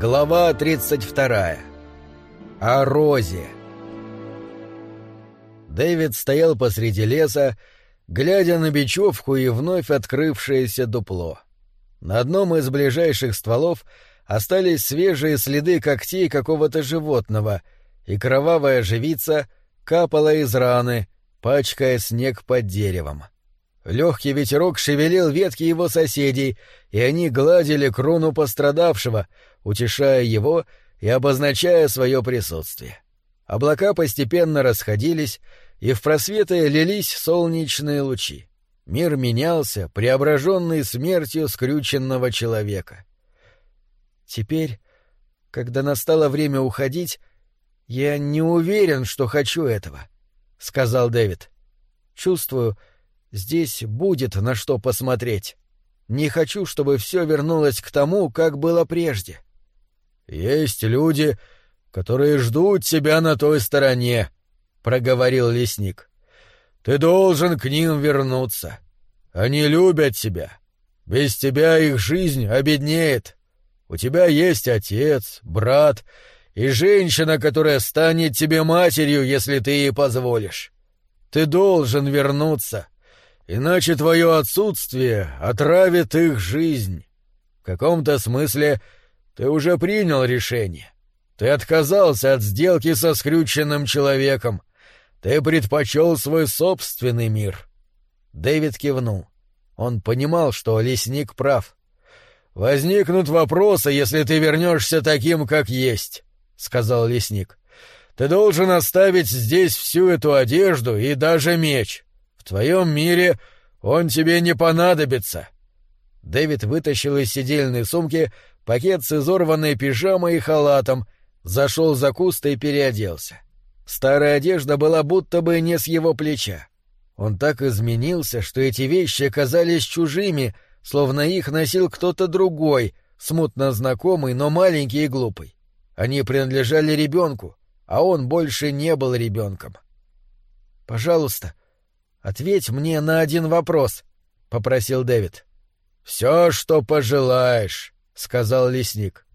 Глава 32. О Розе. Дэвид стоял посреди леса, глядя на бечевку и вновь открывшееся дупло. На одном из ближайших стволов остались свежие следы когтей какого-то животного, и кровавая живица капала из раны, пачкая снег под деревом. Легкий ветерок шевелил ветки его соседей, и они гладили крону пострадавшего, утешая его и обозначая свое присутствие. Облака постепенно расходились, и в просветы лились солнечные лучи. Мир менялся, преображенный смертью скрюченного человека. Теперь, когда настало время уходить, я не уверен, что хочу этого, — сказал Дэвид. Чувствую, здесь будет на что посмотреть. Не хочу, чтобы все вернулось к тому, как было прежде. Есть люди, которые ждут тебя на той стороне, — проговорил лесник. Ты должен к ним вернуться. Они любят тебя. Без тебя их жизнь обеднеет. У тебя есть отец, брат и женщина, которая станет тебе матерью, если ты ей позволишь. Ты должен вернуться, иначе твое отсутствие отравит их жизнь. В каком-то смысле ты уже принял решение. Ты отказался от сделки со скрюченным человеком. Ты предпочел свой собственный мир. Дэвид кивнул. Он понимал, что лесник прав. «Возникнут вопросы, если ты вернешься таким, как есть», — сказал лесник. «Ты должен оставить здесь всю эту одежду и даже меч. Твоем мире он тебе не понадобится». Дэвид вытащил из сидельной сумки пакет с изорванной пижамой и халатом, зашел за куст и переоделся. Старая одежда была будто бы не с его плеча. Он так изменился, что эти вещи казались чужими — словно их носил кто-то другой, смутно знакомый, но маленький и глупый. Они принадлежали ребенку, а он больше не был ребенком. «Пожалуйста, ответь мне на один вопрос», — попросил Дэвид. «Все, что пожелаешь», — сказал лесник.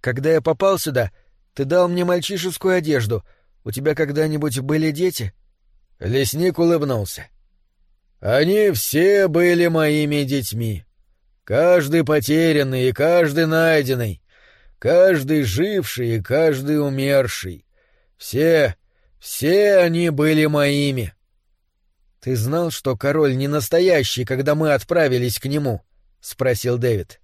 «Когда я попал сюда, ты дал мне мальчишескую одежду. У тебя когда-нибудь были дети?» Лесник улыбнулся. — они все были моими детьми. Каждый потерянный и каждый найденный, каждый живший и каждый умерший. Все, все они были моими. — Ты знал, что король не настоящий, когда мы отправились к нему? — спросил Дэвид.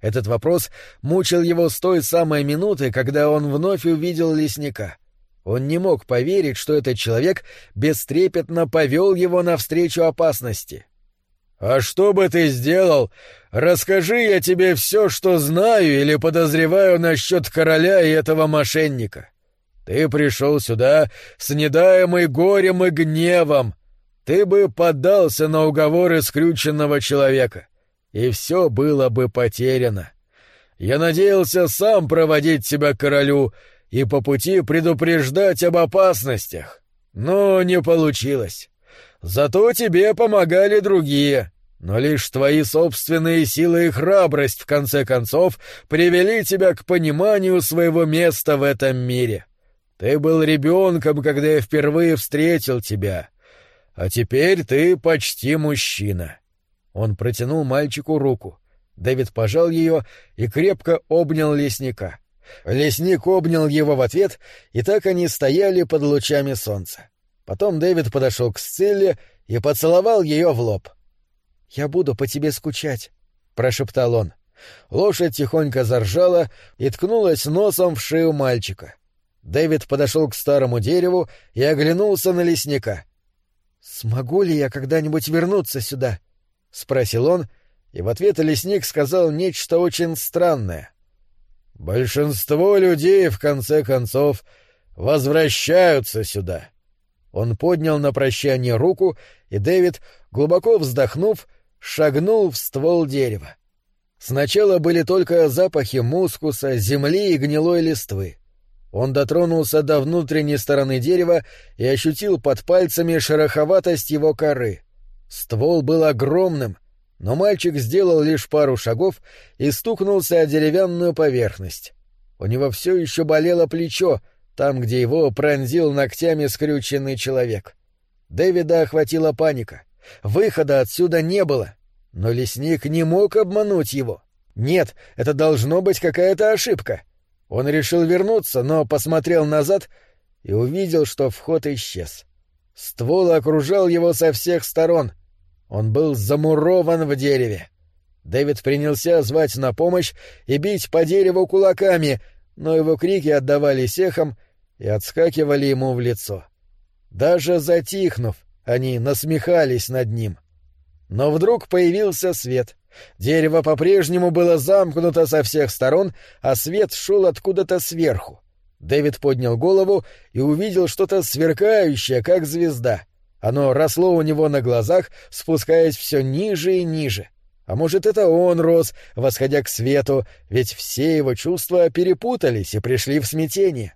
Этот вопрос мучил его с той самой минуты, когда он вновь увидел лесника. Он не мог поверить, что этот человек бестрепетно повел его навстречу опасности. «А что бы ты сделал? Расскажи я тебе все, что знаю или подозреваю насчет короля и этого мошенника. Ты пришел сюда с недаемой горем и гневом. Ты бы поддался на уговоры скрюченного человека, и все было бы потеряно. Я надеялся сам проводить тебя к королю, и по пути предупреждать об опасностях. Но не получилось. Зато тебе помогали другие, но лишь твои собственные силы и храбрость, в конце концов, привели тебя к пониманию своего места в этом мире. Ты был ребенком, когда я впервые встретил тебя, а теперь ты почти мужчина. Он протянул мальчику руку. Дэвид пожал ее и крепко обнял лесника. Лесник обнял его в ответ, и так они стояли под лучами солнца. Потом Дэвид подошел к Сцилле и поцеловал ее в лоб. «Я буду по тебе скучать», — прошептал он. Лошадь тихонько заржала и ткнулась носом в шею мальчика. Дэвид подошел к старому дереву и оглянулся на лесника. «Смогу ли я когда-нибудь вернуться сюда?» — спросил он, и в ответ лесник сказал нечто очень странное. Большинство людей, в конце концов, возвращаются сюда. Он поднял на прощание руку, и Дэвид, глубоко вздохнув, шагнул в ствол дерева. Сначала были только запахи мускуса, земли и гнилой листвы. Он дотронулся до внутренней стороны дерева и ощутил под пальцами шероховатость его коры. Ствол был огромным, но мальчик сделал лишь пару шагов и стукнулся о деревянную поверхность. У него все еще болело плечо, там, где его пронзил ногтями скрюченный человек. Дэвида охватила паника. Выхода отсюда не было. Но лесник не мог обмануть его. Нет, это должно быть какая-то ошибка. Он решил вернуться, но посмотрел назад и увидел, что вход исчез. Ствол окружал его со всех сторон. Он был замурован в дереве. Дэвид принялся звать на помощь и бить по дереву кулаками, но его крики отдавались эхом и отскакивали ему в лицо. Даже затихнув, они насмехались над ним. Но вдруг появился свет. Дерево по-прежнему было замкнуто со всех сторон, а свет шел откуда-то сверху. Дэвид поднял голову и увидел что-то сверкающее, как звезда. Оно росло у него на глазах, спускаясь все ниже и ниже. А может, это он рос, восходя к свету, ведь все его чувства перепутались и пришли в смятение.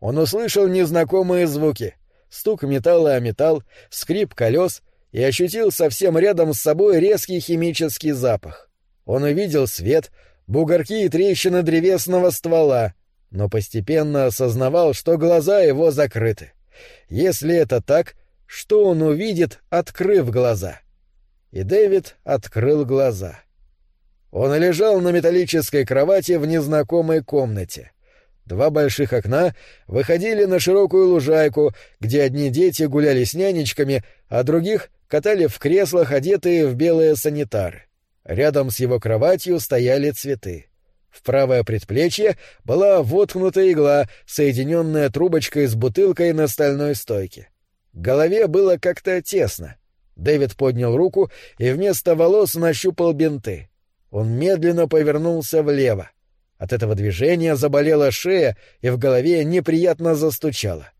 Он услышал незнакомые звуки — стук металла о металл, скрип колес и ощутил совсем рядом с собой резкий химический запах. Он увидел свет, бугорки и трещины древесного ствола, но постепенно осознавал, что глаза его закрыты. Если это так, что он увидит, открыв глаза? И Дэвид открыл глаза. Он лежал на металлической кровати в незнакомой комнате. Два больших окна выходили на широкую лужайку, где одни дети гуляли с нянечками, а других катали в креслах, одетые в белые санитары. Рядом с его кроватью стояли цветы. В правое предплечье была воткнута игла, соединенная трубочкой с бутылкой на стальной стойке. К голове было как-то тесно. Дэвид поднял руку и вместо волос нащупал бинты. Он медленно повернулся влево. От этого движения заболела шея, и в голове неприятно застучало.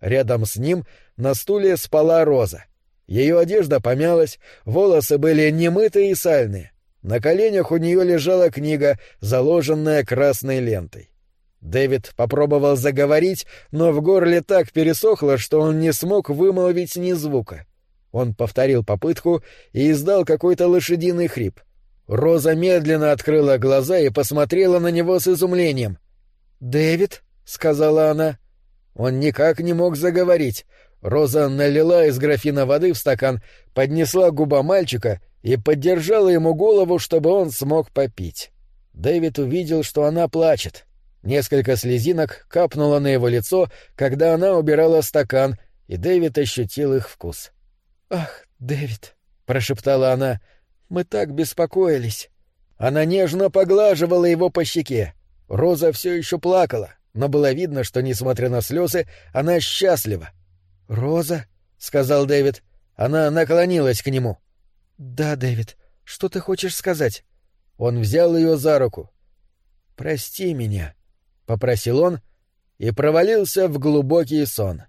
Рядом с ним на стуле спала Роза. Ее одежда помялась, волосы были немытые и сальные. На коленях у нее лежала книга, заложенная красной лентой. Дэвид попробовал заговорить, но в горле так пересохло, что он не смог вымолвить ни звука. Он повторил попытку и издал какой-то лошадиный хрип. Роза медленно открыла глаза и посмотрела на него с изумлением. «Дэвид?» — сказала она. Он никак не мог заговорить. Роза налила из графина воды в стакан, поднесла к губам мальчика и поддержала ему голову, чтобы он смог попить. Дэвид увидел, что она плачет. Несколько слезинок капнуло на его лицо, когда она убирала стакан, и Дэвид ощутил их вкус. «Ах, Дэвид!» — прошептала она. «Мы так беспокоились!» Она нежно поглаживала его по щеке. Роза все еще плакала, но было видно, что, несмотря на слезы, она счастлива. «Роза?» — сказал Дэвид. Она наклонилась к нему. «Да, Дэвид, что ты хочешь сказать?» Он взял ее за руку. «Прости меня», — попросил он и провалился в глубокий сон.